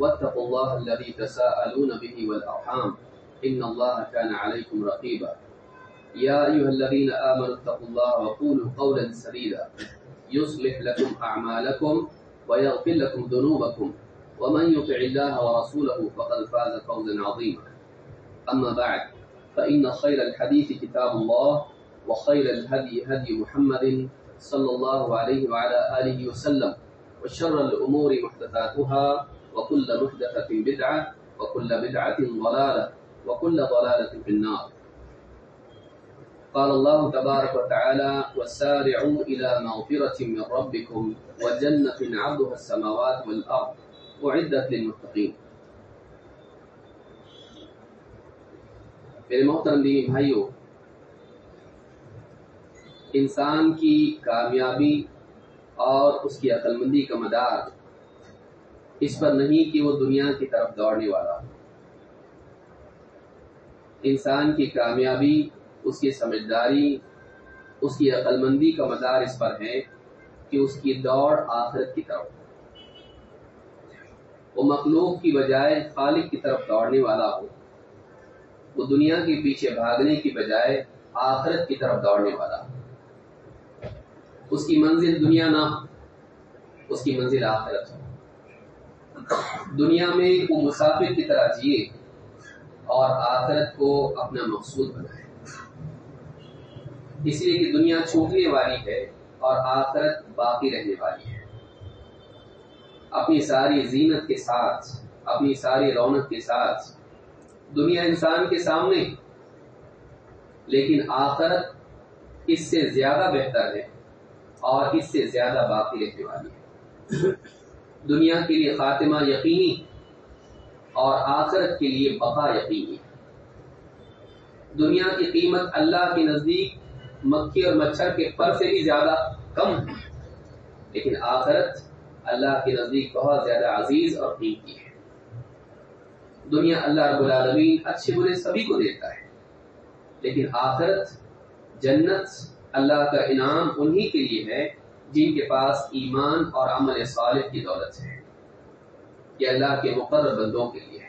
واتقوا الله الذي تساءلون به والأرحام إن الله كان عليكم رقيبا. يا أيها الذين آمنوا اتقوا الله وقولوا قولا سديدا. يصلح لكم أعمالكم ويغفر لكم ذنوبكم. ومن يطع الله ورسوله فقد فاز فوزا عظيما. أما بعد، فإن خير الحديث كتاب الله وخير الهدي هدي محمد صلى الله عليه وعلى آله وسلم. وشر الأمور محدثاتها وكل محدثة بدعة وكل بدعة ضلالة وكل ضلالة في النار. قال الله تبارك وتعالى وسارعوا إلى مغفرة من ربكم وجنة عرضها السماوات والأرض أعدت للمتقين. میرے محترم دینی بھائیوں انسان کی کامیابی اور اس کی عقل مندی کا مدار اس پر نہیں کہ وہ دنیا کی طرف دوڑنے والا انسان کی کامیابی، اس کی سمجھداری، اس کی عقل مندی کا مدار اس پر ہے کہ اس کی دوڑ آخرت کی طرف وہ مخلوق کی بجائے خالق کی طرف دوڑنے والا ہو۔ وہ دنیا کے پیچھے بھاگنے کی بجائے آخرت کی طرف دوڑنے والا ہو۔ اس کی منزل دنیا نہ ہو، اس کی منزل آخرت ہو۔ دنیا میں وہ مسافر کی طرح جیے اور آخرت کو اپنا مقصود بنائے۔ اس لیے کہ دنیا چھوٹنے والی ہے اور آخرت باقی رہنے والی ہے۔ اپنی ساری زینت کے ساتھ، اپنی ساری رونق کے ساتھ دنیا انسان کے سامنے، لیکن آخرت اس سے زیادہ بہتر ہے اور اس سے زیادہ باقی رہنے والی ہے۔ دنیا کے لیے خاتمہ یقینی اور آخرت کے لیے بقا یقینی۔ دنیا کی قیمت اللہ کے نزدیک مکھی اور مچھر کے پر سے بھی زیادہ کم ہے، لیکن آخرت اللہ کے نزدیک بہت زیادہ عزیز اور قیمتی ہے۔ دنیا اللہ رب العالمین اچھے برے سبھی کو دیتا ہے، لیکن آخرت جنت اللہ کا انعام انہی کے لیے ہے جن کے پاس ایمان اور عمل صالح کی دولت ہے، یہ اللہ کے مقرر بندوں کے لیے ہے۔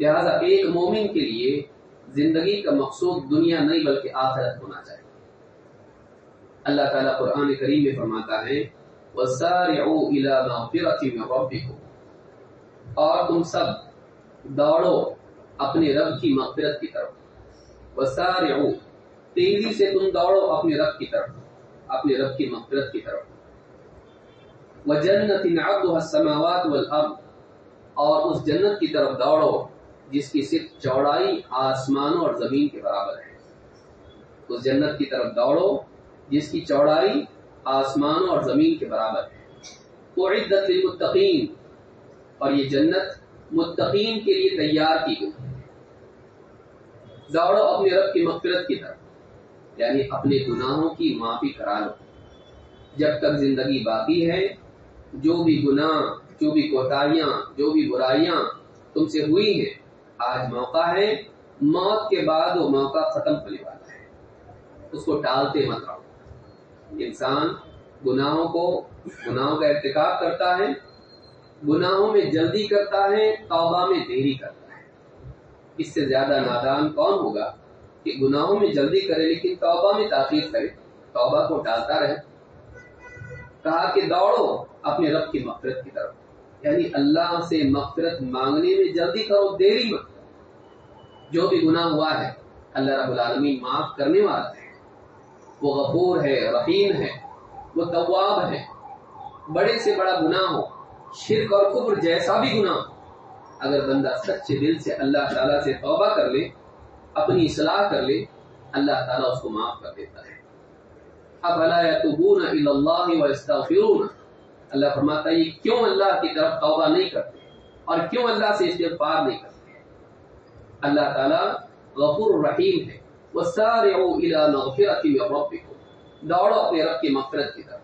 لہذا ایک مومن کے لیے زندگی کا مقصود دنیا نہیں بلکہ آخرت ہونا چاہیے۔ اللہ تعالیٰ قرآن کریم میں فرماتا ہے، وَسَارِعُوا إِلَى رَبِّكُمْ۔ اور تم سب دوڑو اپنے رب کی مغفرت کی طرف۔ وَسَارِعُوا، تیزی سے تم دوڑو اپنے رب کی طرف۔ اپنے رب کی مغفرت کی طرف۔ وَجَنَّةٍ عَرْضُهَا السَّمَاوَاتُ وَالْأَرْضُ۔ اور اس جنت کی طرف دوڑو، جس کی صرف چوڑائی آسمانوں اور زمین کے برابر ہے۔ اس جنت کی طرف دوڑو، جس کی چوڑائی آسمانوں اور زمین کے برابر ہے۔ اعدت للمتقین اور یہ جنت متقین کے لیے تیار کی گئی دوڑو اپنے رب کی مغفرت کی طرف۔ یعنی اپنے گناہوں کی معافی کرا لو۔ جب تک زندگی باقی ہے، جو بھی گناہ، جو بھی کوتاہیاں، جو بھی برائیاں تم سے ہوئی ہیں، آج موقع ہے، موت کے بعد وہ موقع ختم ہونے والا ہے۔ اس کو ٹالتے مت رہو۔ انسان گناہوں کو، گناہوں کا ارتکاب کرتا ہے، گناہوں میں جلدی کرتا ہے، توبہ میں دیری کرتا ہے۔ اس سے زیادہ نادان کون ہوگا؟ کہ گناہوں میں جلدی کرے، لیکن توبہ میں تاخیر کرے۔ توبہ کو ٹالتا رہے۔ کہا کہ دوڑو اپنے رب کی مغفرت کی طرف۔ یعنی اللہ سے مغفرت مانگنے میں جلدی کرو، دیری مت جو بھی گناہ ہوا ہے، اللہ رب العالمین معاف کرنے والا ہے۔ وہ غفور ہے، رحیم ہے، وہ طواب ہے۔ بڑے سے بڑا گناہ ہو، شرک اور کفر جیسا بھی گناہ اگر بندہ سچے دل سے اللہ تعالیٰ سے توبہ کر لے اپنی اصلاح کر لے، اللہ تعالیٰ اس کو معاف کر دیتا ہے۔ اب اللہ و اللہ فرماتا ہے کیوں اللہ کی طرف توبہ نہیں کرتے؟ اور کیوں اللہ سے استغفار نہیں کرتے؟ اللہ تعالیٰ غفور الرحیم ہے۔ وہ سارے دوڑو اپنے رب کی مغفرت کی طرف۔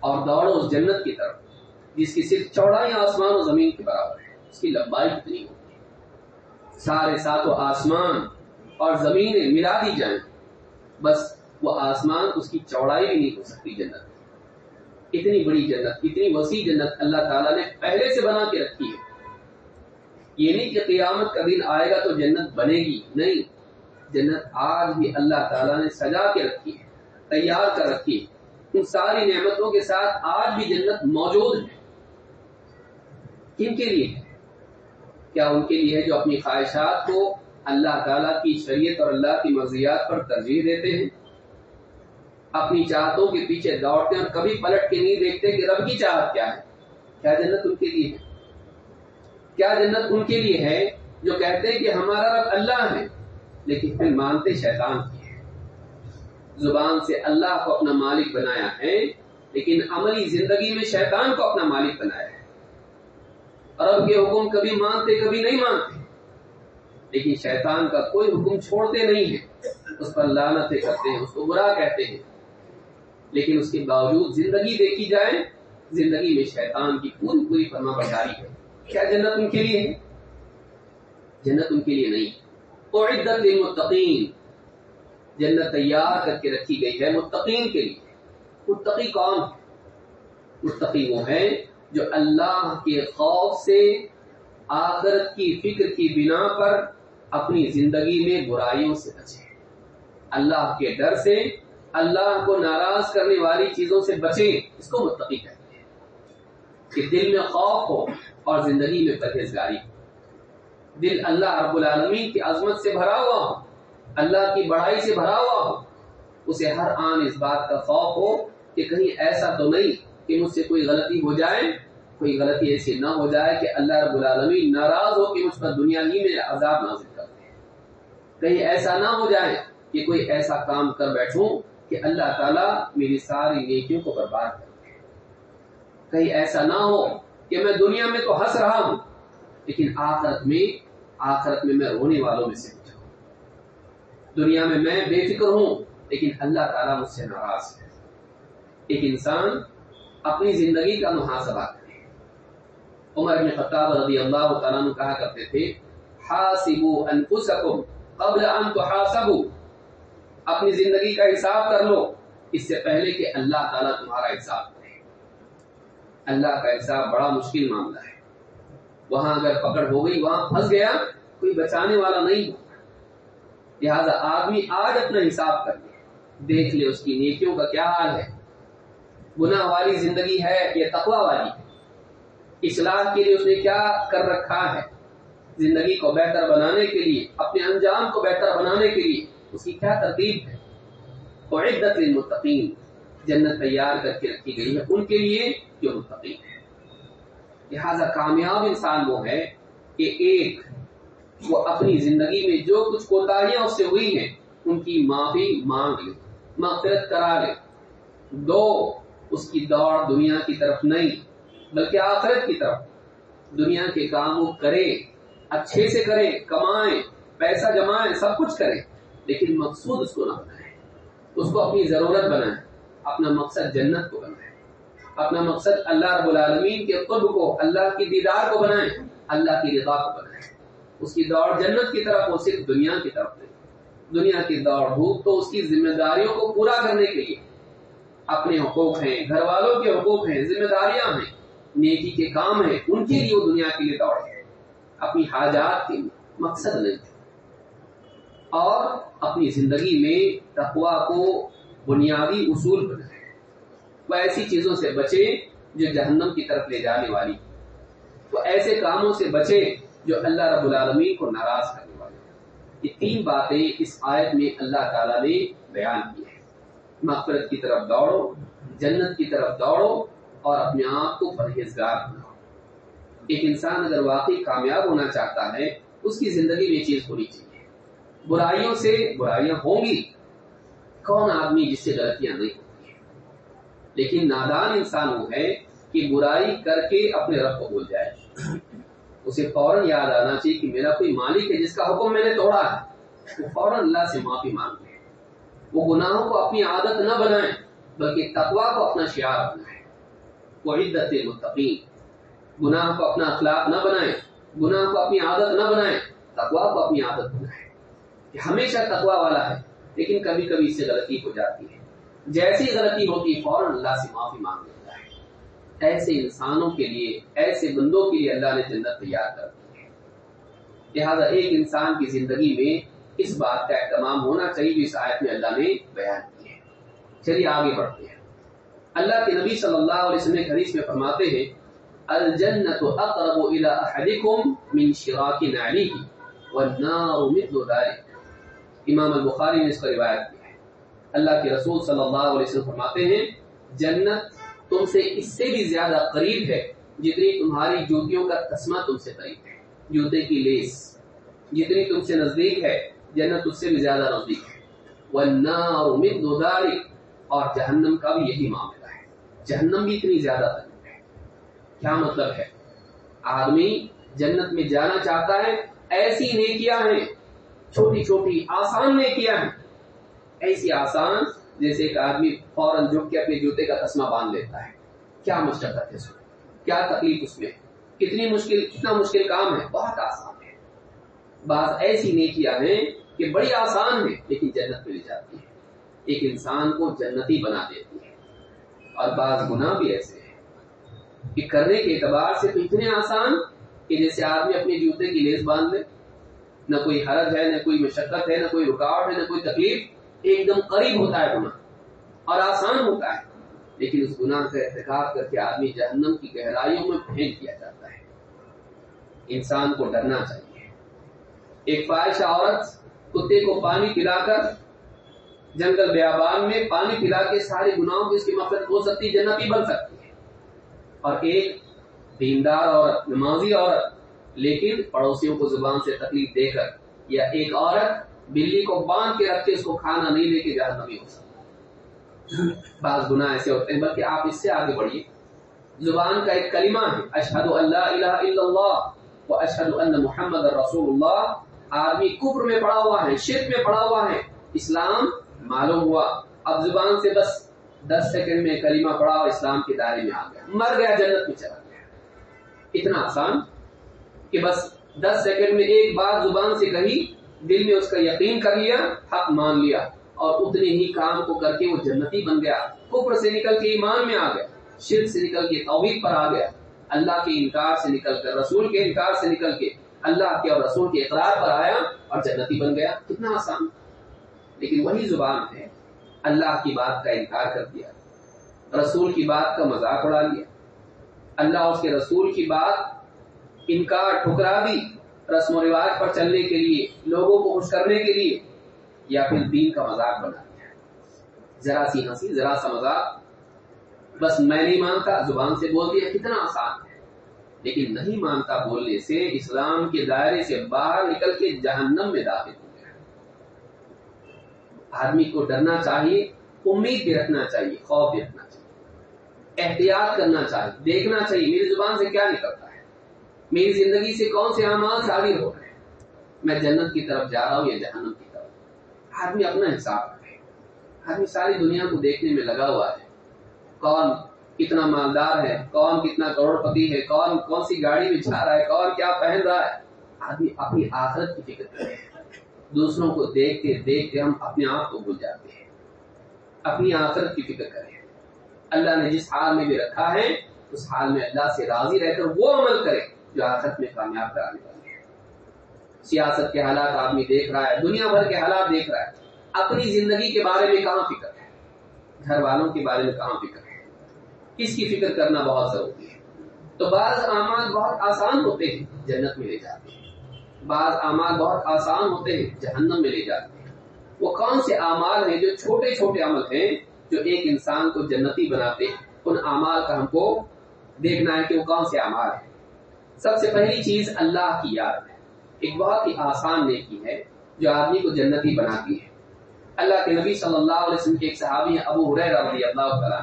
اور دوڑو اس جنت کی طرف، جس کی صرف چوڑائی آسمان و زمین کے برابر ہے، اس کی لمبائی کتنی ہوگی؟ سارے ساتوں آسمان اور زمینیں ملا دی جائیں۔ بس وہ آسمان اس کی چوڑائی بھی نہیں ہو سکتی جنت۔ اتنی بڑی جنت، اتنی وسیع جنت اللہ تعالیٰ نے پہلے سے بنا کے رکھی ہے۔ یہ نہیں کہ قیامت کا دن آئے گا تو جنت بنے گی، نہیں۔ جنت آج بھی اللہ تعالیٰ نے سجا کے رکھی ہے، تیار کر رکھی ہے۔ ان ساری نعمتوں کے ساتھ آج بھی جنت موجود ہے۔ کن کے لیے؟ کیا ان کے لیے ہے جو اپنی خواہشات کو اللہ تعالیٰ کی شریعت اور اللہ کی مرضیات پر ترجیح دیتے ہیں؟ اپنی چاہتوں کے پیچھے دوڑتے ہیں اور کبھی پلٹ کے نہیں دیکھتے کہ رب کی چاہت کیا ہے۔ کیا جنت ان کے لیے ہے؟ کیا جنت ان کے لیے ہے جو کہتے ہیں کہ ہمارا رب اللہ ہے، لیکن پھر مانتے شیطان کی ہے زبان سے اللہ کو اپنا مالک بنایا ہے، لیکن عملی زندگی میں شیطان کو اپنا مالک بنایا ہے۔ رب کے حکم کبھی مانتے، کبھی نہیں مانتے۔ لیکن شیطان کا کوئی حکم چھوڑتے نہیں ہے اس پر لانتیں کرتے ہیں، اس کو برا کہتے ہیں۔ لیکن اس کے باوجود زندگی دیکھی جائے، زندگی میں شیطان کی پوری پوری فرما برداری ہے۔ کیا جنت ان کے لیے ہے؟ جنت ان کے لیے نہیں۔ عدت متقین جنت تیار کر کے رکھی گئی ہے متقین کے لیے۔ متقی کون متقی وہ ہے جو اللہ کے خوف سے آخرت کی فکر کی بنا پر اپنی زندگی میں برائیوں سے بچے۔ اللہ کے ڈر سے اللہ کو ناراض کرنے والی چیزوں سے بچے، اس کو متقی کہتے ہیں۔ کہ دل میں خوف ہو اور زندگی میں پرہیزگاری دل اللہ رب العالمین کی عظمت سے بھرا ہوا ہو، اللہ کی بڑائی سے بھرا ہوا ہو، اسے ہر آن اس بات کا خوف ہو کہ کہیں ایسا تو نہیں کہ مجھ سے کوئی غلطی ہو جائے، کوئی غلطی ایسی نہ ہو جائے کہ اللہ رب العالمین ناراض ہو کہ مجھ پر دنیا ہی میں عذاب نازل کر دے۔ کہیں ایسا نہ ہو جائے کہ کوئی ایسا کام کر بیٹھوں کہ اللہ تعالیٰ میری ساری نیکیوں کو برباد کر دے۔ کہیں ایسا نہ ہو کہ میں دنیا میں تو ہنس رہا ہوں، لیکن آخرت میں آخرت میں میں رونے والوں میں سے ہوں دنیا میں میں بے فکر ہوں، لیکن اللہ تعالیٰ مجھ سے ناراض ہے۔ ایک انسان اپنی زندگی کا محاسبہ کرے عمر ابن خطاب رضی اللہ تعالیٰ نے کہا کرتے تھے، حاسبو انفسکم قبل ان تحاسبو. اپنی زندگی کا حساب کر لو، اس سے پہلے کہ اللہ تعالیٰ تمہارا حساب کرے۔ اللہ کا حساب بڑا مشکل معاملہ ہے۔ وہاں اگر پکڑ ہو گئی، وہاں پھنس گیا، کوئی بچانے والا نہیں لہذا آدمی آج اپنا حساب کر لے، دیکھ لے اس کی نیکیوں کا کیا حال ہے۔ گناہ والی زندگی ہے یا تقوا والی ہے؟ اصلاح کے لیے اس نے کیا کر رکھا ہے؟ زندگی کو بہتر بنانے کے لیے، اپنے انجام کو بہتر بنانے کے لیے اس کی کیا ترتیب ہے؟ عدت المتقین جنت تیار کر کے رکھی گئی ہے ان کے لیے جو متقی ہے لہذا کامیاب انسان وہ ہے کہ ایک وہ اپنی زندگی میں جو کچھ کوتاہیاں اس سے ہوئی ہیں، ان کی معافی مانگ لے، مغفرت کرا لے۔ دو اس کی دوڑ دنیا کی طرف نہیں، بلکہ آخرت کی طرف۔ دنیا کے کام وہ کرے اچھے سے کرے کمائیں، پیسہ جمائیں، سب کچھ کرے لیکن مقصود اس کو نہ بنائے اس کو اپنی ضرورت بنائے اپنا مقصد جنت کو بنائے اپنا مقصد اللہ رب العالمین کے قرب کو، اللہ کی دیدار کو بنائیں، اللہ کی رضا کو بنائیں۔ اس کی دوڑ جنت کی طرف ہو، صرف دنیا کی طرف نہیں۔ دنیا کی دوڑ بھوک تو اس کی ذمہ داریوں کو پورا کرنے کے لیے۔ اپنے حقوق ہیں گھر والوں کے حقوق ہیں ذمہ داریاں ہیں، نیکی کے کام ہیں، ان کے لیے وہ دنیا کے لیے دوڑ ہے اپنی حاجات کے مقصد نہیں۔ اور اپنی زندگی میں تقوا کو بنیادی اصول بنائے وہ ایسی چیزوں سے بچے جو جہنم کی طرف لے جانے والی۔ وہ ایسے کاموں سے بچے جو اللہ رب العالمین کو ناراض کرنے والی۔ یہ تین باتیں اس آیت میں اللہ تعالی نے بیان کی ہے مغفرت کی طرف دوڑو، جنت کی طرف دوڑو اور اپنے آپ کو پرہیزگار بناؤ۔ ایک انسان اگر واقعی کامیاب ہونا چاہتا ہے، اس کی زندگی میں چیز ہونی چاہیے۔ برائیوں سے برائیاں ہوں گی۔ کون آدمی جس سے غلطیاں نہیں ہوتی لیکن نادان انسان وہ ہے کہ برائی کر کے اپنے رب کو بھول جائے۔ اسے فوراً یاد آنا چاہیے کہ میرا کوئی مالک ہے جس کا حکم میں نے توڑا ہے۔ وہ فوراً اللہ سے معافی مانگ لے وہ گناہوں کو اپنی عادت نہ بنائیں، بلکہ تقوا کو اپنا شعار بنائیں۔ وہ عدت متقین گناہ کو اپنا اخلاق نہ بنائیں، گناہ کو اپنی عادت نہ بنائیں تقوا کو اپنی عادت بنائیں۔ کہ ہمیشہ تقوا والا ہے، لیکن کبھی کبھی اس سے غلطی ہو جاتی ہے۔ جیسی غلطی ہوتی ہے فوراً اللہ سے معافی مانگ لیتا ہے۔ ایسے انسانوں کے لیے، ایسے بندوں کے لیے اللہ نے جنت تیار کر دی ہے۔ لہٰذا ایک انسان کی زندگی میں اس بات کا اہتمام ہونا چاہیے جو اس آیت میں اللہ نے بیان کی ہے۔ چلیے آگے بڑھتے ہیں۔ اللہ کے نبی صلی اللہ علیہ وسلم حدیث میں فرماتے ہیں الجنت اقرب الى احدكم من شراك نعله والنار مثل ذلك امام البخاری نے اس کو روایت کیا ہے۔ اللہ کے رسول صلی اللہ علیہ وسلم فرماتے ہیں، جنت تم سے اس سے بھی زیادہ قریب ہے جتنی تمہاری جوتیوں کا تسمہ تم سے قریب ہے۔ جوتے کی لیس جتنی تم سے نزدیک ہے جنت اس سے بھی زیادہ نزدیک ہے۔ والنار مثل ذلك اور جہنم کا بھی یہی معاملہ ہے۔ جہنم بھی اتنی زیادہ قریب ہے۔ کیا مطلب ہے؟ آدمی جنت میں جانا چاہتا ہے، ایسی نیکیاں ہیں، چھوٹی چھوٹی آسان نیکیاں ہیں۔ ایسی آسان جیسے ایک آدمی فوراً جھک کے اپنے جوتے کا تسمہ باندھ لیتا ہے۔ کیا مشقت ہے اس میں؟ کیا تکلیف اس میں؟ کتنی مشکل، کتنا مشکل کام ہے؟ بہت آسان ہے۔ بعض ایسی نیکیاں ہیں کہ بڑی آسان ہے، لیکن جنت مل جاتی ہے۔ ایک انسان کو جنتی بنا دیتی ہے۔ اور بعض گناہ بھی ایسے ہیں کہ کرنے کے اعتبار سے تو اتنے آسان کہ جیسے آدمی اپنے جوتے کی لیس باندھ لے۔ نہ کوئی حرج ہے، نہ کوئی مشقت ہے، نہ کوئی رکاوٹ ہے، نہ کوئی تکلیف، ایک دم قریب ہوتا ہے گناہ۔ اور آسان ہوتا ہے۔ لیکن اس گناہ کا احتکاب کر کے آدمی جہنم کی گہرائیوں میں پھینک دیا جاتا ہے۔ انسان کو ڈرنا چاہیے۔ ایک فائشہ عورت کتے کو پانی پلا کر جنگل بیابان میں پانی پلا کے سارے گناہوں کی اس کی مفرت ہو سکتی، جنتی بن سکتی ہے۔ اور ایک دیندار عورت، نمازی عورت، لیکن پڑوسیوں کو زبان سے تکلیف دے کر یا ایک عورت بلی کو باندھ کے رکھ کے اس کو کھانا نہیں لے کے جہاں نہیں ہو سکتا بعض گناہ ایسے ہوتے ہیں، بلکہ آپ اس سے آگے بڑھیے۔ زبان کا ایک کلمہ ہے اشہد اللہ الہ الا اللہ و اشہد ان محمد رسول اللہ۔ آدمی کفر میں پڑا ہوا ہے، شرک میں پڑا ہوا ہے۔ اسلام معلوم ہوا۔ اب زبان سے بس دس سیکنڈ میں کلمہ پڑا اور اسلام کے دائرے میں آ گیا۔ مر گیا، جنت میں چلا گیا۔ اتنا آسان کہ بس دس سیکنڈ میں ایک بار زبان سے کہی دل میں اس کا یقین کر لیا، حق مان لیا۔ اور اتنے ہی کام کو کر کے وہ جنتی بن گیا۔ کفر سے نکل کے ایمان میں آ گیا۔ شرک سے نکل کے توحید پر آ گیا۔ اللہ کے انکار سے نکل کر، رسول کے انکار سے نکل کے اللہ کے اور رسول کے اقرار پر آیا اور جنتی بن گیا. کتنا آسان. لیکن وہی زبان ہے، اللہ کی بات کا انکار کر دیا، رسول کی بات کا مذاق اڑا لیا. اللہ اس کے رسول کی بات، انکار، ٹھکرا دی رسم و رواج پر چلنے کے لیے، لوگوں کو خوش کرنے کے لیے، یا پھر دین کا مذاق بنا دیا. ذرا سی ہنسی، ذرا سا مذاق. بس میں نہیں مانتا، زبان سے بول دیا، کتنا آسان ہے. لیکن نہیں مانتا بولنے سے اسلام کے دائرے سے باہر نکل کے جہنم میں داخل ہو گیا۔ آدمی کو ڈرنا چاہیے، امید بھی رکھنا چاہیے، خوف بھی رکھنا چاہیے۔ احتیاط کرنا چاہیے، دیکھنا چاہیے میری زبان سے کیا نکلتا ہے۔ میری زندگی سے کون سے اعمال شادی ہو رہے ہیں؟ میں جنت کی طرف جا رہا ہوں یا جہنم کی طرف؟ آدمی اپنا حساب رکھے۔ آدمی ساری دنیا کو دیکھنے میں لگا ہوا ہے۔ کون کتنا مالدار ہے، کون کتنا کروڑ پتی ہے، کون کون سی گاڑی میں رہا ہے، کون کیا پہن رہا ہے۔ آدمی اپنی آخرت کی فکر کرے۔ دوسروں کو دیکھ کے دیکھ کے ہم اپنے آپ کو بھول جاتے ہیں۔ اپنی آخرت کی فکر کریں۔ اللہ نے جس حال میں بھی رکھا ہے، اس حال میں اللہ سے راضی رہ کر وہ عمل کرے جو آخرت میں کامیاب کرانے والے ہیں۔ سیاست کے حالات آدمی دیکھ رہا ہے، دنیا بھر کے حالات دیکھ رہا ہے۔ اپنی زندگی کے بارے میں کہاں فکر ہے؟ گھر والوں کے بارے میں کہاں فکر ہے؟ کس کی فکر کرنا بہت ضروری ہے۔ تو بعض اعمال بہت آسان ہوتے ہیں، جنت میں لے جاتے ہیں۔ بعض اعمال بہت آسان ہوتے ہیں، جہنم میں لے جاتے ہیں۔ وہ کون سے اعمال ہیں جو چھوٹے چھوٹے عمل ہیں، جو ایک انسان کو جنتی بناتے ہیں؟ ان اعمال کا ہم کو دیکھنا ہے کہ وہ کون سے اعمال ہیں۔ سب سے پہلی چیز اللہ کی یاد ہے۔ ایک بہت ہی آسان نیکی ہے جو آدمی کو جنتی بناتی ہے۔ اللہ کے نبی صلی اللہ علیہ وسلم کے ایک صحابی ہیں، ابو رضی اللہ تعالیٰ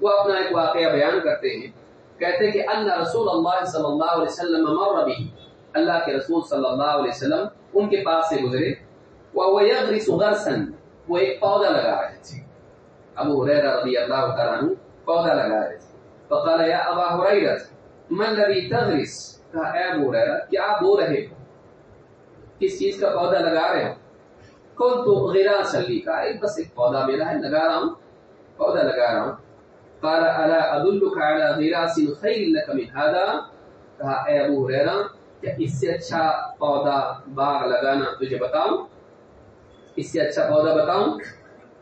وہ اپنا ایک واقعہ بیان کرتے ہیں۔ کہتے ہیں کہ اللہ رسول اللہ صلی اللہ علیہ وسلم مر بھی۔ اللہ کے رسول صلی اللہ علیہ وسلم ان کے پاس سے گزرے۔ وہ یغرس غرسن وہ ایک پودا لگا رہے تھے۔ ابو ہریرہ رضی اللہ تعالیٰ عنہ پودا لگا رہے تھے۔ فقال یا ابا ہریرہ، من الذي تغرس؟ کہا، اے ابو ہریرہ، کیا بو رہے ہو؟ کس چیز کا پودا لگا رہے ہو؟ کون تو غیرا سلی کا ایک بس ایک پودا میرا ہے، لگا رہا ہوں۔ پودا لگا رہا ہوں۔ قال الا ادلك على غراس خير لك من هذا؟ کہا، اے ابو ہریرہ کہ اس سے اچھا پودا باغ لگانا تجھے بتاؤں؟ اس سے اچھا پودا بتاؤں؟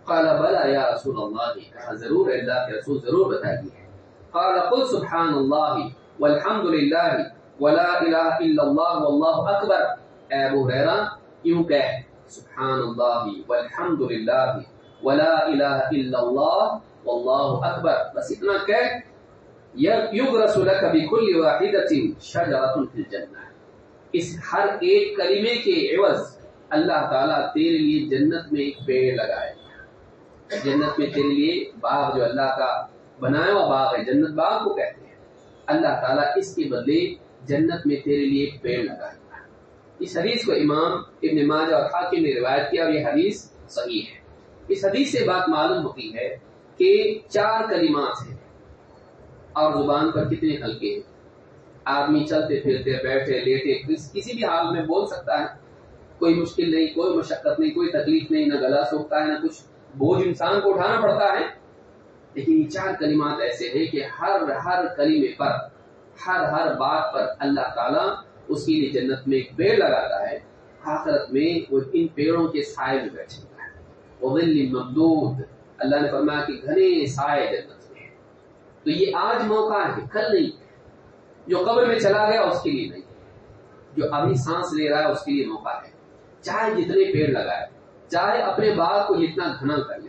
قال، بلا یا رسول اللہ، کہا، ضرور، اللہ کے رسول ضرور بتائیے۔ قال، قل سبحان اللہ والحمد للہ ولا الہ الا اللہ واللہ اکبر۔ اے ابو ہریرہ یوں کہہ، سبحان اللہ والحمد للہ ولا الہ الا اللہ واللہ اکبر بس اتنا کہہ یغرس لك بكل واحدة شجرة في الجنة اس ہر ایک کلمے کے عوض اللہ تعالیٰ تیرے لیے جنت میں ایک پیڑ لگائے جنت میں تیرے لیے باغ جو اللہ کا بنایا ہوا باغ ہے جنت باغ کو کہتے ہیں اللہ تعالیٰ اس کے بدلے جنت میں تیرے لیے ایک پیڑ لگائے اس حدیث کو امام ابن ماجہ اور حاکم نے روایت کیا اور یہ حدیث صحیح ہے. اس حدیث سے بات معلوم ہوتی ہے کہ چار کلمات ہیں۔ اور زبان پر کتنے ہلکے ہیں۔ آدمی چلتے پھرتے، بیٹھے، لیٹے کسی بھی حال میں بول سکتا ہے۔ کوئی مشکل نہیں، کوئی مشقت نہیں، کوئی تکلیف نہیں، نہ گلا سوکھتا ہے، نہ کچھ۔ بوجھ انسان کو اٹھانا پڑتا ہے۔ لیکن یہ چار کلمات ایسے ہیں کہ ہر ہر کلیمے پر، ہر ہر بات پر اللہ تعالیٰ اس کے لیے جنت میں ایک پیڑ لگاتا ہے۔ آخرت میں وہ ان پیڑوں کے سائے میں بیٹھے ہے وہ ممدود۔ اللہ نے فرمایا کہ گھنے سائے جنت میں۔ تو یہ آج موقع ہے، کل نہیں۔ جو قبر میں چلا گیا، اس کے لیے نہیں۔ جو ابھی سانس لے رہا ہے، اس کے لیے موقع ہے۔ چاہے جتنے پیڑ لگائے، چاہے اپنے باغ کو جتنا گھنا کر لے،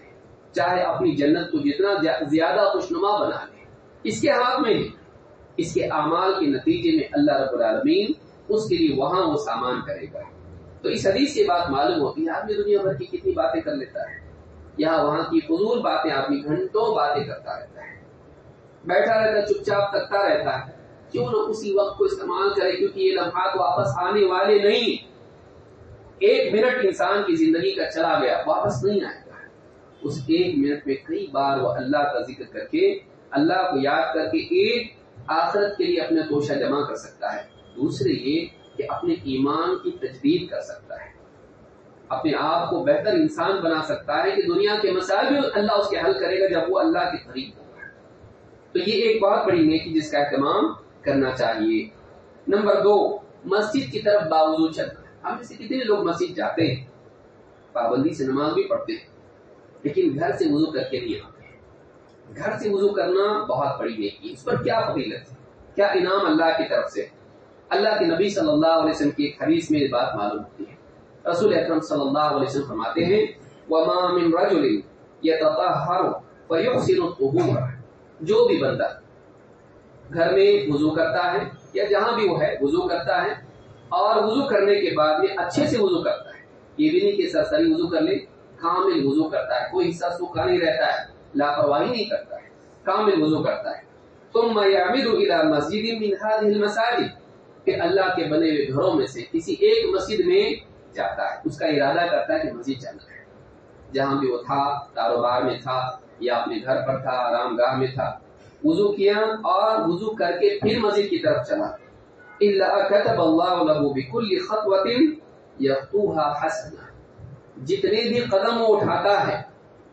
چاہے اپنی جنت کو جتنا زیادہ خوشنما بنا لے۔ اس کے ہاتھ میں اس کے اعمال کے نتیجے میں اللہ رب العالمین اس کے لیے وہاں وہ سامان کرے گا۔ تو اس حدیث سے بات معلوم ہوتی ہے آدمی دنیا بھر کی کتنی باتیں کر لیتا ہے۔ یہاں وہاں کی فضول باتیں آدمی گھنٹوں باتیں کرتا رہتا ہے۔ بیٹھا رہتا چپ چاپ تکتا رہتا ہے۔ کیوں نہ اسی وقت کو استعمال کرے، کیونکہ یہ لمحات واپس آنے والے نہیں۔ ایک منٹ انسان کی زندگی کا چلا گیا، واپس نہیں آئے گا۔ اس ایک منٹ میں کئی بار وہ اللہ کا ذکر کر کے، اللہ کو یاد کر کے ایک آخرت کے لیے اپنا توشہ جمع کر سکتا ہے۔ دوسرے یہ کہ اپنے ایمان کی تجدید کر سکتا ہے۔ اپنے آپ کو بہتر انسان بنا سکتا ہے کہ دنیا کے مسائل بھی اللہ اس کے حل کرے گا جب وہ اللہ کے قریب ہوگا تو یہ ایک بہت بڑی نیکی جس کا اہتمام کرنا چاہیے۔ نمبر دو، مسجد کی طرف باوضو چلنا۔ ہم سے کتنے لوگ مسجد جاتے ہیں؟ پابندی سے نماز بھی پڑھتے ہیں، لیکن گھر سے وضو کر کے نہیں آتے۔ ہیں گھر سے وضو کرنا بہت بڑی نیکی اس پر کیا فضیلت ہے؟ کیا انعام اللہ کی طرف سے؟ اللہ کے نبی صلی اللہ علیہ وسلم کی ایک حدیث میں بات معلوم ہوتی ہے۔ رسول اکرم صلی اللہ علیہ وسلم فرماتے ہیں، وما من رجل يتطهر فيحسن الطهور۔ جو بھی بندہ گھر میں وضو کرتا ہے یا جہاں بھی وہ ہے، وضو کرتا ہے اور وضو کرنے کے بعد میں اچھے سے وضو کرتا ہے۔ یہ بھی نہیں کہ سرسری وضو کر لے، کامل وضو کرتا ہے۔ کوئی حصہ سوکھا نہیں رہتا ہے، لاپرواہی نہیں کرتا ہے، کامل وضو کرتا ہے۔ ثم يعمد الى مسجد من هذه المساجد۔ کہ اللہ کے بنے ہوئے گھروں میں سے کسی ایک مسجد میں جاتا ہے۔ اس کا ارادہ کرتا ہے کہ مسجد جانا ہے۔ جہاں بھی وہ تھا، کاروبار میں تھا یا اپنے گھر پر تھا، آرام گاہ میں تھا، وضو کیا اور وضو کر کے پھر مسجد کی طرف چلا۔ جتنے بھی قدم وہ اٹھاتا ہے،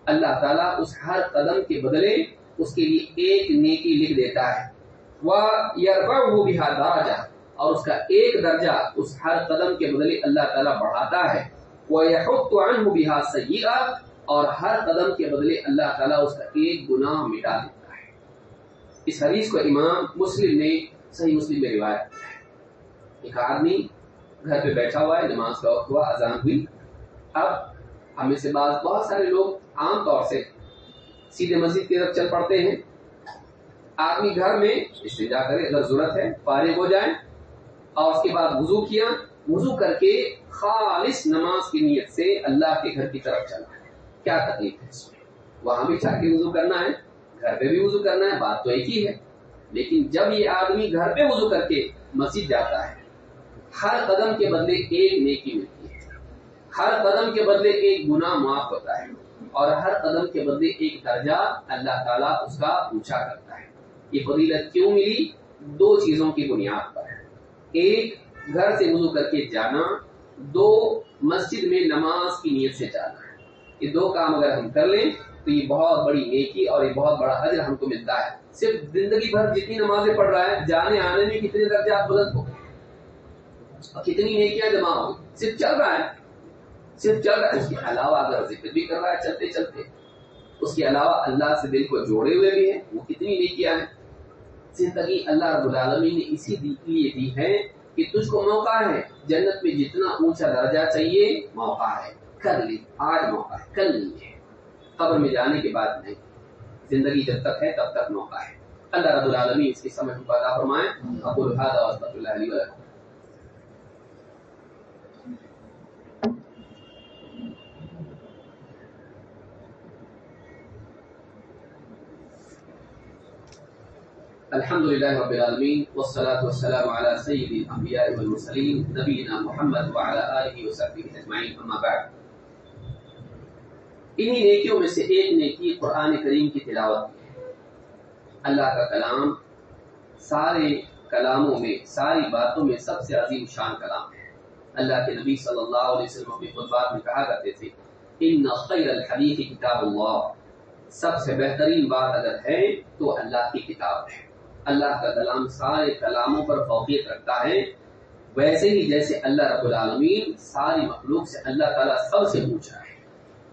اللہ تعالیٰ اس ہر قدم کے بدلے اس کے لیے ایک نیکی لکھ دیتا ہے۔ وہ وہ بھی اور اس کا ایک درجہ اس ہر قدم کے بدلے اللہ تعالیٰ بڑھاتا ہے۔ وہ یہ اور ہر قدم کے بدلے اللہ تعالیٰ اس کا ایک گناہ مٹا دیتا ہے۔ اس حدیث کو امام مسلم نے صحیح مسلم میں روایت کیا ہے۔ ایک آدمی گھر پہ بیٹھا ہوا ہے، نماز کا وقت ہوا، اذان ہوئی۔ اب ہمیں سے بعض بہت سارے لوگ عام طور سے سیدھے مسجد کی طرف چل پڑتے ہیں۔ آدمی گھر میں اس سے جا کر اگر ضرورت ہے، فارغ ہو جائیں اور اس کے بعد وضو کیا، وضو کر کے خالص نماز کی نیت سے اللہ کے گھر کی طرف چلنا ہے کیا تکلیف ہے اس میں؟ وہاں بھی چاہ کے وضو کرنا ہے، گھر پہ بھی وضو کرنا ہے، بات تو ایک ہی ہے۔ لیکن جب یہ آدمی گھر پہ وضو کر کے مسجد جاتا ہے، ہر قدم کے بدلے ایک نیکی ملتی ہے۔ ہر قدم کے بدلے ایک گناہ معاف ہوتا ہے۔ اور ہر قدم کے بدلے ایک درجہ اللہ تعالیٰ اس کا اونچا کرتا ہے۔ یہ فضیلت کیوں ملی؟ دو چیزوں کی بنیاد پر۔ ہے ایک گھر سے وضو کر کے جانا، دو مسجد میں نماز کی نیت سے جانا ہے۔ یہ دو کام اگر ہم کر لیں تو یہ بہت بڑی نیکی اور یہ بہت بڑا حجر ہم کو ملتا ہے۔ صرف زندگی بھر جتنی نمازیں پڑھ رہا ہے، جانے آنے میں کتنے درجات بلند ہو اور کتنی نیکیاں جمع ہو صرف چل رہا ہے۔ صرف چل رہا ہے۔ اس کے علاوہ اگر ذکر بھی کر رہا ہے چلتے چلتے، اس کے علاوہ اللہ سے دل کو جوڑے ہوئے بھی ہیں۔ وہ کتنی نیکیاں ہیں۔ زندگی اللہ رب العالمین نے اسی لیے دی ہے کہ تجھ کو موقع ہے۔ جنت میں جتنا اونچا درجہ چاہیے، موقع ہے۔ کر لی آج موقع ہے، کل نہیں ہے۔ قبر میں جانے کے بعد نہیں۔ زندگی جب تک ہے، تب تک موقع ہے۔ اللہ رب العالمین اس کی سمجھ کو عطا فرمائے ابو الحاد وصفت اللہ علیہ وسلم الحمد لله رب العالمين، والصلاة والسلام على سيد الأنبياء والمرسلين، نبينا محمد وعلى آله وصحبه أجمعين، أما بعد. انہی نیکیوں میں سے ایک نیکی قرآن کریم کی تلاوت ہے۔ اللہ کا کلام سارے کلاموں میں، ساری باتوں میں سب سے عظیم شان کلام ہے۔ اللہ کے نبی صلی اللہ علیہ وسلم اپنی خطبات میں کہا کرتے تھے، ان خیر الحدیث کتاب اللہ سب سے بہترین بات اگر ہے تو اللہ کی کتاب ہے۔ اللہ کا کلام سارے کلاموں پر فوقیت رکھتا ہے۔ ویسے ہی جیسے اللہ رب العالمین ساری مخلوق سے اللہ تعالیٰ سب سے پوچھا ہے۔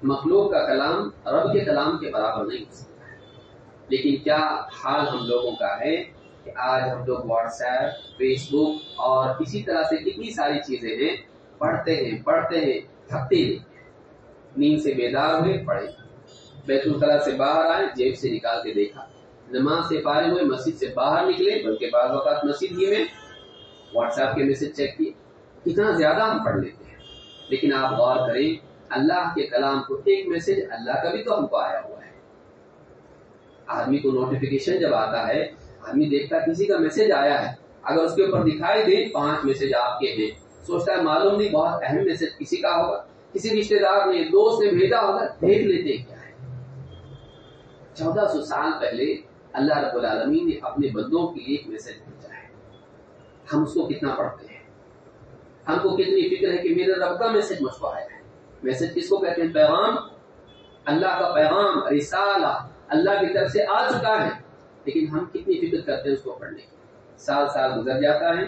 مخلوق کا کلام رب کے کلام کے برابر نہیں ہو سکتا۔ لیکن کیا حال ہم لوگوں کا ہے کہ آج ہم لوگ واٹس ایپ فیس بک اور اسی طرح سے کتنی ساری چیزیں ہیں، پڑھتے ہیں پڑھتے ہیں، تھکتے نہیں نیند سے بیدار ہوئے، پڑھے۔ بیت الخلا سے باہر آئے، جیب سے نکال کے دیکھا۔ نماز سے پارے ہوئے، مسجد سے باہر نکلے، بلکہ بعض اوقات مسجد ہی میں واٹس ایپ کے میسج چیک کیے۔ اتنا زیادہ ہم پڑھ لیتے ہیں۔ لیکن آپ غور کریں، اللہ کے کلام کو ایک میسج اللہ کا بھی تو ہم کو آیا ہوا ہے۔ آدمی کو نوٹیفیکیشن جب آتا ہے، آدمی دیکھتا کسی کا میسج آیا ہے، اگر اس کے اوپر دکھائی دے، پانچ میسج آپ کے ہیں۔ سوچتا ہے معلوم نہیں، بہت اہم میسج کسی کا ہوگا۔ کسی رشتے دار نے، دوست نے بھیجا ہوگا، دیکھ لیتے کیا ہے۔ چودہ سو سال پہلے اللہ رب العالمین نے اپنے بندوں کے لیے ایک میسج بھیجا ہے۔ ہم اس کو کتنا پڑھتے ہیں؟ ہم کو کتنی فکر ہے کہ میرے رب کا میسج مجھ کو آیا ہے؟ میسج کس کو کہتے ہیں؟ پیغام۔ اللہ کا پیغام، رسالہ اللہ کی طرف سے آ چکا ہے۔ لیکن ہم کتنی فکر کرتے ہیں اس کو پڑھنے کی؟ سال سال گزر جاتا ہے،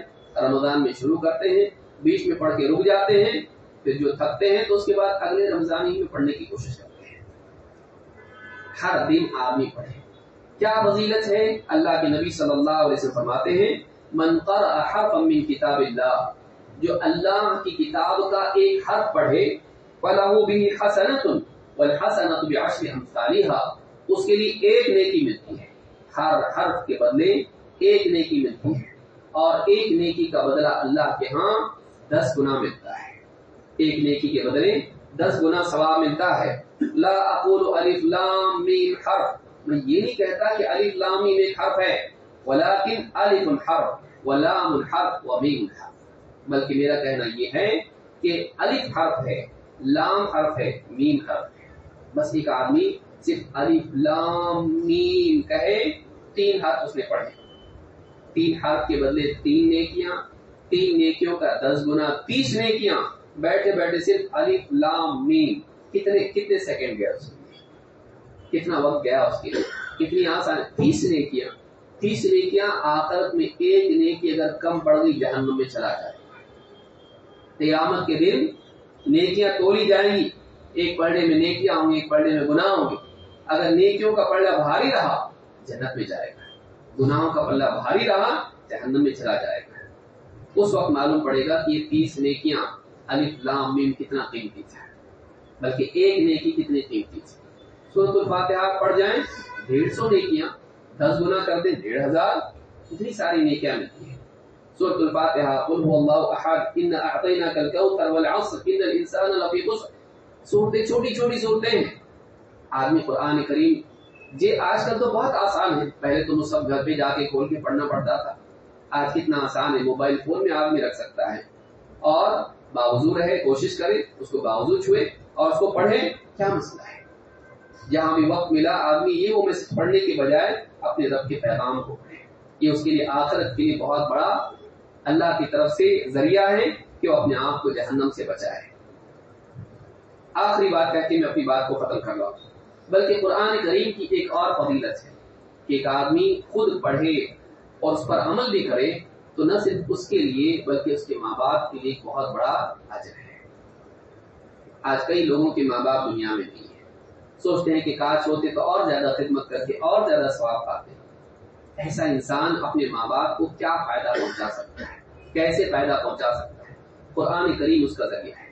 رمضان میں شروع کرتے ہیں، بیچ میں پڑھ کے رک جاتے ہیں، پھر جو تھکتے ہیں تو اس کے بعد اگلے رمضان ہی میں پڑھنے کی کوشش کرتے ہیں۔ ہر دن آدمی پڑھے۔ کیا فضیلت ہے؟ اللہ کے نبی صلی اللہ علیہ وسلم فرماتے ہیں، من قرأ حرفا من کتاب اللہ جو اللہ کی کتاب کا ایک حرف پڑھے فَلَهُ بِهِ حَسَنَةٌ وَالْحَسَنَةُ بِعَشْرِ أَمْثَالِهَا اس کے لیے ایک نیکی ملتی ہے۔ ہر حرف کے بدلے ایک نیکی ملتی ہے۔ اور ایک نیکی کا بدلہ اللہ کے ہاں دس گنا ملتا ہے۔ ایک نیکی کے بدلے دس گنا ثواب ملتا ہے۔ لا اقول الف لام میم حرف۔ میں یہ نہیں کہتا کہ علی لامی میں حرف ہے، ولیکن الف الحرف، ولام الحرف ومیم الحرف۔ بلکہ میرا کہنا یہ ہے کہ الف حرف ہے، لام حرف ہے، میم حرف ہے۔ بس ایک آدمی صرف الف لام میم کہے، تین حرف اس نے پڑھے۔ تین حرف کے بدلے تین نیکیاں، تین نیکیوں کا دس گنا تیس نیکیاں، بیٹھے بیٹھے صرف الف لام میم۔ کتنے کتنے سیکنڈ گیا اس میں؟ کتنا وقت گیا اس کے لیے؟ کتنی آسان تیس نیکیاں تیس نیکیاں آخرت میں ایک نیکی اگر کم پڑ گئی، جہنم میں چلا جائے قیامت کے دن نیکیاں تولی جائیں گی۔ ایک پڑھنے میں نیکیاں ہوں گی، ایک پڑھنے میں گناہ ہوں گے۔ اگر نیکیوں کا پلڑا بھاری رہا، جنت میں جائے گا۔ گناہوں کا پلڑا بھاری رہا، جہنم میں چلا جائے گا۔ اس وقت معلوم پڑے گا کہ یہ تیس نیکیاں الف لام میم کتنا قیمتی تھا۔ بلکہ ایک نیکی کتنی قیمتی تھی؟ سورت الفاتحہ پڑھ جائیں، ڈیڑھ سو نیکیاں، دس گنا کر دیں، ڈیڑھ ہزار، اتنی ساری نیکیاں ملتی ہیں۔ سورت الفاتحہ، قل هو اللہ احد، ان اعطیناک الکوثر والعصر، ان الانسان لفی خسر۔ چھوٹی چھوٹی سورتیں ہیں۔ آدمی قرآن کریم جی آج کل تو بہت آسان ہے۔ پہلے تو سب گھر پہ جا کے کھول کے پڑھنا پڑتا تھا۔ آج کتنا آسان ہے، موبائل فون میں آدمی رکھ سکتا ہے۔ اور باوضو رہے، کوشش کرے، اس کو باوضو چھوئے اور اس کو پڑھے کیا مسئلہ ہے؟ جہاں بھی وقت ملا، آدمی یہ وہ میسج پڑھنے کے بجائے اپنے رب کے پیغام کو پڑھے۔ یہ اس کے لیے آخرت کے لیے بہت بڑا اللہ کی طرف سے ذریعہ ہے کہ وہ اپنے آپ کو جہنم سے بچائے۔ آخری بات کہہ کے میں اپنی بات کو ختم کر رہا ہوں۔ بلکہ قرآن کریم کی ایک اور فضیلت ہے کہ ایک آدمی خود پڑھے اور اس پر عمل بھی کرے تو نہ صرف اس کے لیے بلکہ اس کے ماں باپ کے لیے ایک بہت بڑا اجر ہے۔ آج کئی لوگوں کے ماں باپ دنیا میں نہیں سوچتے ہیں کہ کاش ہوتے تو اور زیادہ خدمت کر کے اور زیادہ ثواب پاتے ایسا انسان اپنے ماں باپ کو کیا فائدہ پہنچا سکتا ہے؟ کیسے فائدہ پہنچا سکتا ہے؟ قرآن کریم اس کا ذریعہ ہے۔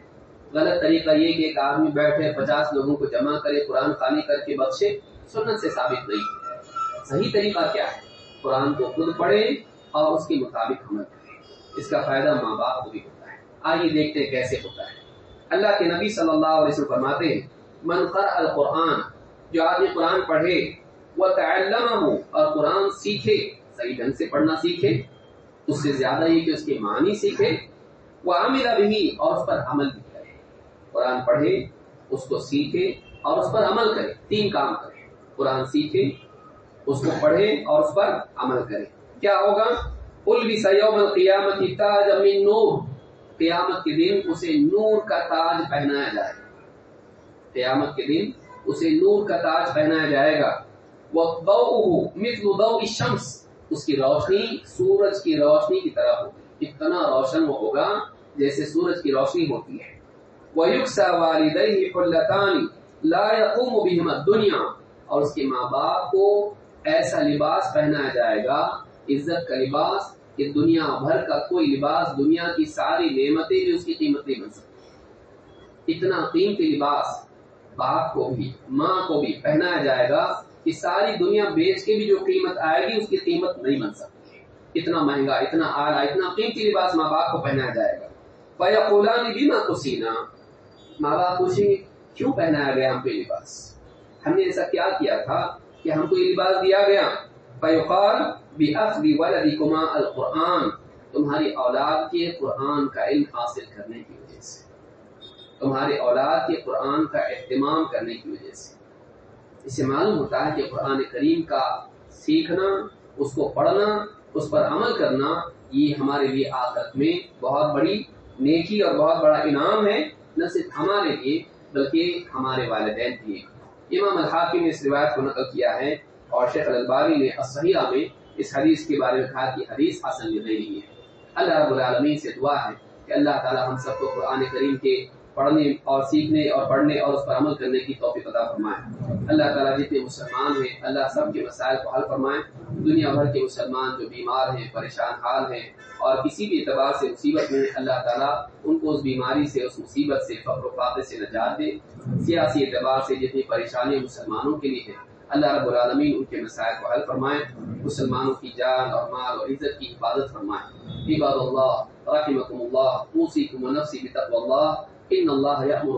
غلط طریقہ یہ کہ ایک آدمی بیٹھے، پچاس لوگوں کو جمع کرے، قرآن خانی کر کے بخشے، سنت سے ثابت نہیں۔ صحیح طریقہ کیا ہے؟ قرآن کو خود پڑھے اور اس کے مطابق عمل کرے۔ اس کا فائدہ ماں باپ کو بھی ہوتا ہے۔ آئیے دیکھتے ہیں کیسے ہوتا ہے۔ اللہ کے نبی صلی اللہ علیہ وسلم فرماتے ہیں منقر القرآن، جو آدمی قرآن پڑھے، وہ تعلم اور قرآن سیکھے، صحیح ڈھنگ سے پڑھنا سیکھے، اس سے زیادہ یہ کہ اس کے معنی سیکھے، وہ عامر بھی اور اس پر عمل بھی کرے۔ قرآن پڑھے، اس کو سیکھے اور اس پر عمل کرے، تین کام کرے۔ قرآن سیکھے، اس کو پڑھے اور اس پر عمل کرے۔ کیا ہوگا؟ الب قیامت تاج امین نور۔ قیامت کے دن اسے نور کا تاج پہنایا جائے۔ قیامت کے دن اسے نور کا تاج پہنایا جائے گا۔ مثل شمس اس کی روشنی سورج کی روشنی کی طرح ہوگی اتنا روشن وہ ہوگا جیسے سورج کی روشنی ہوتی ہے۔ لا يقوم بهما دنیا اور اس کے ماں باپ کو ایسا لباس پہنایا جائے گا، عزت کا لباس، کہ دنیا بھر کا کوئی لباس دنیا کی ساری نعمتیں بھی اس کی قیمت نہیں بن سکتی۔ اتنا قیمتی لباس باپ کو بھی، ماں کو بھی پہنایا جائے گا کہ ساری دنیا بیچ کے بھی جو قیمت آئے گی، اس کی قیمت نہیں بن سکتی۔ اتنا مہنگا، اتنا اعلیٰ، اتنا قیمتی لباس ماں باپ کو پہنایا جائے گا۔ فیقولان بھی ماں کو سینا ماں باپ پوچھیں کیوں پہنایا گیا ہم پہ لباس؟ ہم نے ایسا کیا کیا تھا کہ ہم کو یہ لباس دیا گیا۔ فیقال بحفظ ولدکما القرآن۔ تمہاری اولاد کے قرآن کا علم حاصل کرنے کی تمہارے اولاد کے قرآن کا اہتمام کرنے کی وجہ سے۔ اسے معلوم ہوتا ہے کہ قرآن کریم کا سیکھنا، اس کو پڑھنا، اس پر عمل کرنا، یہ ہمارے لیے آخرت میں بہت بڑی نیکی اور بہت بڑا انعام ہے، نہ صرف ہمارے لیے بلکہ ہمارے والدین کے لیے۔ امام الحاکم نے اس روایت کو نقل کیا ہے اور شیخ الباری نے اسحیہ میں اس حدیث کے بارے میں کہا کہ حدیث حسن نہیں ہے۔ اللہ رب العالمین سے دعا ہے کہ اللہ تعالی ہم سب کو قرآن کریم کے پڑھنے اور سیکھنے اور پڑھنے اور اس پر عمل کرنے کی توفیق عطا فرمائے۔ اللہ تعالیٰ جتنے مسلمان ہیں، اللہ سب کے مسائل کو حل فرمائے۔ دنیا بھر کے مسلمان جو بیمار ہیں، پریشان حال ہیں اور کسی بھی اعتبار سے مصیبت میں اللہ تعالیٰ ان کو اس بیماری سے، اس مصیبت سے فخر و فاقے سے نجات دے۔ سیاسی اعتبار سے جتنی پریشانی مسلمانوں کے لیے ہیں اللہ رب العالمین ان کے مسائل کو حل فرمائے۔ مسلمانوں کی جان اور مال اور عزت کی حفاظت فرمائے۔ عباد اللہ رحمكم الله اوصيكم ونفسي بتقوى الله ان اللہ يأمر